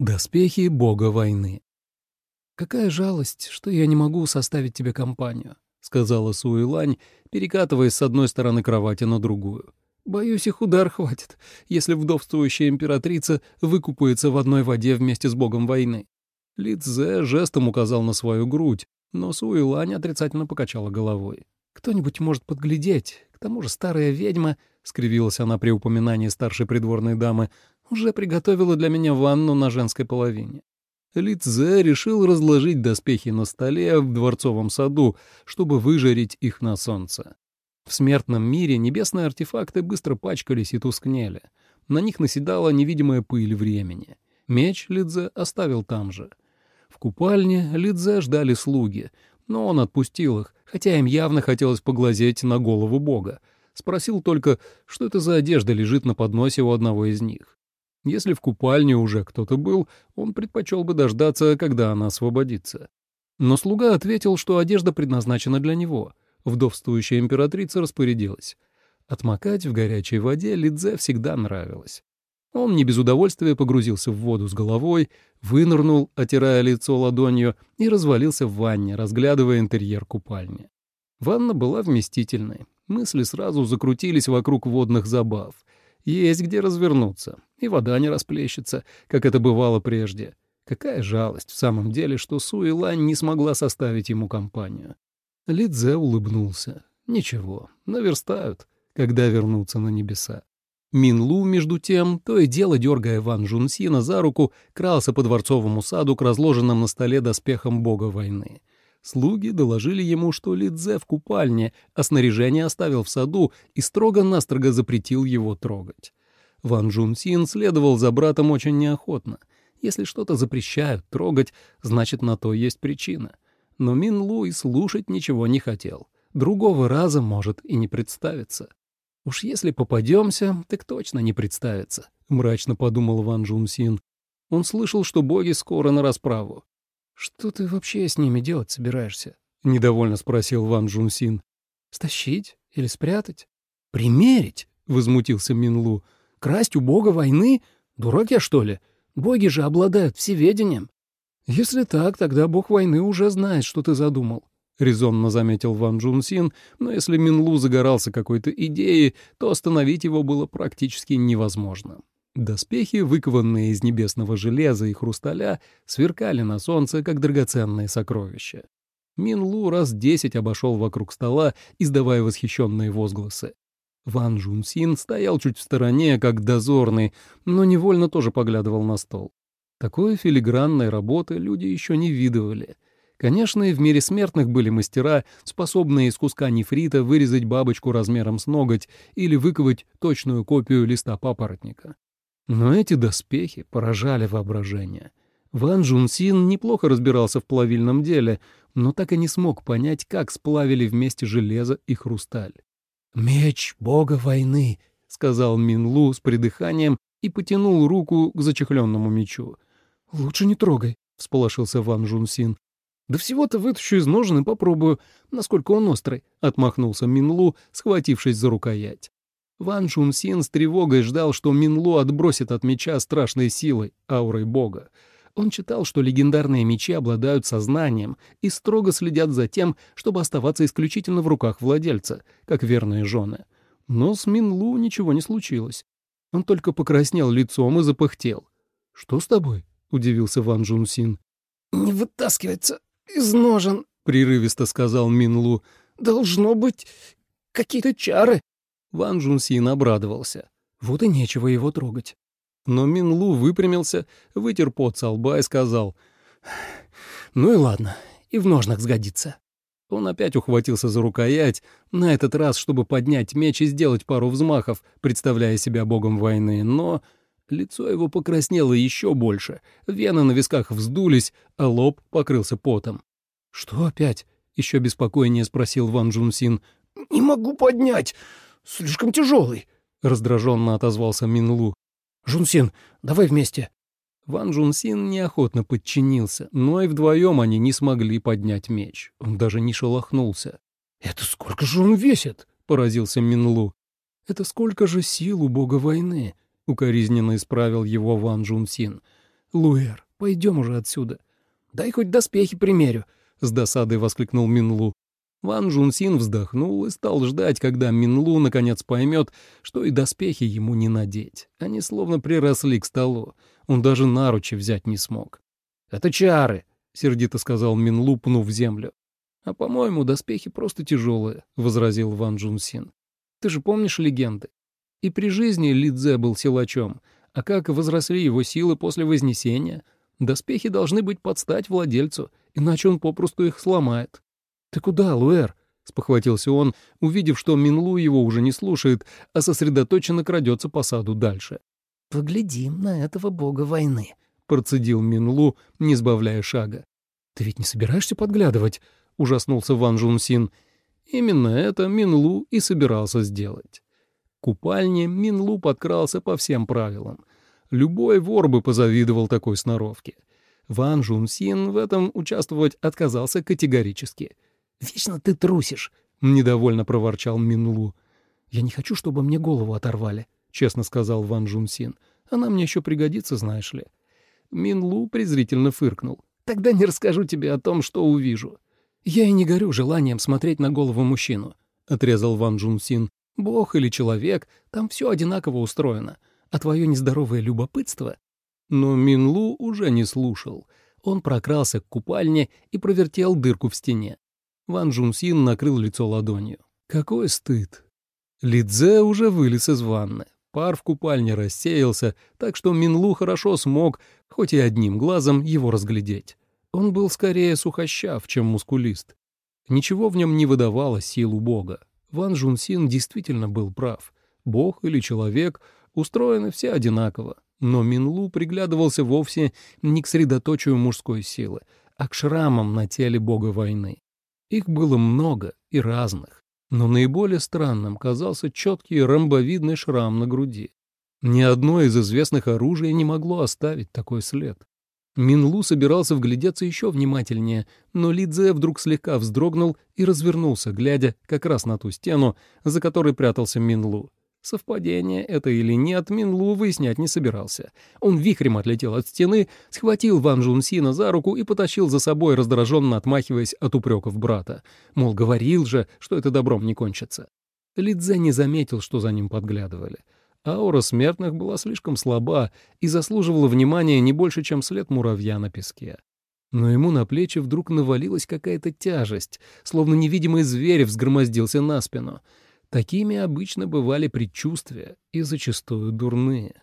Доспехи бога войны. «Какая жалость, что я не могу составить тебе компанию», — сказала Суэлань, перекатываясь с одной стороны кровати на другую. «Боюсь, их удар хватит, если вдовствующая императрица выкупается в одной воде вместе с богом войны». Ли Цзэ жестом указал на свою грудь, но Суэлань отрицательно покачала головой. «Кто-нибудь может подглядеть. К тому же старая ведьма, — скривилась она при упоминании старшей придворной дамы, уже приготовила для меня ванну на женской половине. Лицзе решил разложить доспехи на столе в дворцовом саду, чтобы выжарить их на солнце. В смертном мире небесные артефакты быстро пачкались и тускнели. На них наседала невидимая пыль времени. Меч Лидзе оставил там же. В купальне Лидзе ждали слуги, но он отпустил их, хотя им явно хотелось поглазеть на голову бога. Спросил только, что это за одежда лежит на подносе у одного из них. Если в купальне уже кто-то был, он предпочел бы дождаться, когда она освободится. Но слуга ответил, что одежда предназначена для него. Вдовствующая императрица распорядилась. Отмокать в горячей воде Лидзе всегда нравилось. Он не без удовольствия погрузился в воду с головой, вынырнул, отирая лицо ладонью, и развалился в ванне, разглядывая интерьер купальни. Ванна была вместительной. Мысли сразу закрутились вокруг водных забав — есть где развернуться, и вода не расплещется, как это бывало прежде. Какая жалость в самом деле, что Суэлань не смогла составить ему компанию. Лидзе улыбнулся. Ничего, наверстают, когда вернутся на небеса. Минлу, между тем, то и дело, дергая Ван Жунсина за руку, крался по дворцовому саду к разложенным на столе доспехам бога войны. Слуги доложили ему, что Лидзе в купальне, а снаряжение оставил в саду и строго-настрого запретил его трогать. Ван Джун Син следовал за братом очень неохотно. Если что-то запрещают трогать, значит, на то есть причина. Но Мин Лу и слушать ничего не хотел. Другого раза может и не представиться. «Уж если попадемся, так точно не представится», — мрачно подумал Ван Джун Син. Он слышал, что боги скоро на расправу. «Что ты вообще с ними делать собираешься?» — недовольно спросил Ван Джунсин. «Стащить или спрятать?» «Примерить?» — возмутился Минлу. «Красть у бога войны? Дурак я, что ли? Боги же обладают всеведением». «Если так, тогда бог войны уже знает, что ты задумал», — резонно заметил Ван Джунсин, но если Минлу загорался какой-то идеей, то остановить его было практически невозможно. Доспехи, выкованные из небесного железа и хрусталя, сверкали на солнце, как драгоценные сокровища. Минлу раз десять обошел вокруг стола, издавая восхищенные возгласы. Ван Джунсин стоял чуть в стороне, как дозорный, но невольно тоже поглядывал на стол. Такой филигранной работы люди еще не видывали. Конечно, и в мире смертных были мастера, способные из куска нефрита вырезать бабочку размером с ноготь или выковать точную копию листа папоротника. Но эти доспехи поражали воображение. Ван Джунсин неплохо разбирался в плавильном деле, но так и не смог понять, как сплавили вместе железо и хрусталь. «Меч бога войны», — сказал Минлу с придыханием и потянул руку к зачехленному мечу. «Лучше не трогай», — всполошился Ван Джунсин. «Да всего-то вытащу из ножен и попробую, насколько он острый», — отмахнулся Минлу, схватившись за рукоять. Ван Чун Син с тревогой ждал, что Минло отбросит от меча страшной силой, аурой бога. Он читал, что легендарные мечи обладают сознанием и строго следят за тем, чтобы оставаться исключительно в руках владельца, как верные жены. Но с Минлу ничего не случилось. Он только покраснел лицом и запыхтел. «Что с тобой?» — удивился Ван Джун Син. «Не вытаскивается из ножен», — прерывисто сказал Минлу. «Должно быть какие-то чары». Ван Джунсин обрадовался. Вот и нечего его трогать. Но Минлу выпрямился, вытер пот со лба и сказал, «Ну и ладно, и в ножнах сгодится». Он опять ухватился за рукоять, на этот раз, чтобы поднять меч и сделать пару взмахов, представляя себя богом войны, но лицо его покраснело еще больше, вены на висках вздулись, а лоб покрылся потом. «Что опять?» — еще беспокойнее спросил Ван Джунсин. «Не могу поднять слишком тяжелый», — раздраженно отозвался Минлу. «Жунсин, давай вместе». Ван Джунсин неохотно подчинился, но и вдвоем они не смогли поднять меч. Он даже не шелохнулся. «Это сколько же он весит?» — поразился Минлу. «Это сколько же сил у бога войны?» — укоризненно исправил его Ван Джунсин. «Луэр, пойдем уже отсюда». «Дай хоть доспехи примерю», — с досадой воскликнул Минлу. Ван Жунсин вздохнул и стал ждать, когда Минлу наконец поймет, что и доспехи ему не надеть. Они словно приросли к столу. Он даже наручи взять не смог. «Это чары», — сердито сказал Минлу, пнув землю. «А, по-моему, доспехи просто тяжелые», — возразил Ван Джунсин. «Ты же помнишь легенды? И при жизни Лидзе был силачом, а как возросли его силы после Вознесения? Доспехи должны быть под стать владельцу, иначе он попросту их сломает». «Ты куда, Луэр?» — спохватился он, увидев, что Минлу его уже не слушает, а сосредоточенно крадется по саду дальше. «Поглядим на этого бога войны», — процедил Минлу, не сбавляя шага. «Ты ведь не собираешься подглядывать?» — ужаснулся Ван Жунсин. Именно это Минлу и собирался сделать. К купальне Минлу подкрался по всем правилам. Любой вор бы позавидовал такой сноровке. Ван Жунсин в этом участвовать отказался категорически — Вечно ты трусишь, — недовольно проворчал Минлу. «Я не хочу, чтобы мне голову оторвали», — честно сказал Ван Джунсин. «Она мне еще пригодится, знаешь ли». Минлу презрительно фыркнул. «Тогда не расскажу тебе о том, что увижу». «Я и не горю желанием смотреть на голову мужчину», — отрезал Ван Джунсин. «Бог или человек, там все одинаково устроено. А твое нездоровое любопытство...» Но Минлу уже не слушал. Он прокрался к купальне и провертел дырку в стене. Ван Джунсин накрыл лицо ладонью. Какой стыд. Лидзе уже вылез из ванны. Пар в купальне рассеялся, так что Минлу хорошо смог, хоть и одним глазом, его разглядеть. Он был скорее сухощав, чем мускулист. Ничего в нем не выдавало силу бога. Ван Жунсин действительно был прав. Бог или человек устроены все одинаково. Но Минлу приглядывался вовсе не к средоточию мужской силы, а к шрамам на теле бога войны. Их было много и разных, но наиболее странным казался четкий ромбовидный шрам на груди. Ни одно из известных оружий не могло оставить такой след. Минлу собирался вглядеться еще внимательнее, но Лидзе вдруг слегка вздрогнул и развернулся, глядя как раз на ту стену, за которой прятался Минлу. Совпадение это или нет, Минлу выяснять не собирался. Он вихрем отлетел от стены, схватил Ван Жунсина за руку и потащил за собой, раздраженно отмахиваясь от упреков брата. Мол, говорил же, что это добром не кончится. Лидзе не заметил, что за ним подглядывали. Аура смертных была слишком слаба и заслуживала внимания не больше, чем след муравья на песке. Но ему на плечи вдруг навалилась какая-то тяжесть, словно невидимый зверь взгромоздился на спину — Такими обычно бывали предчувствия, и зачастую дурные.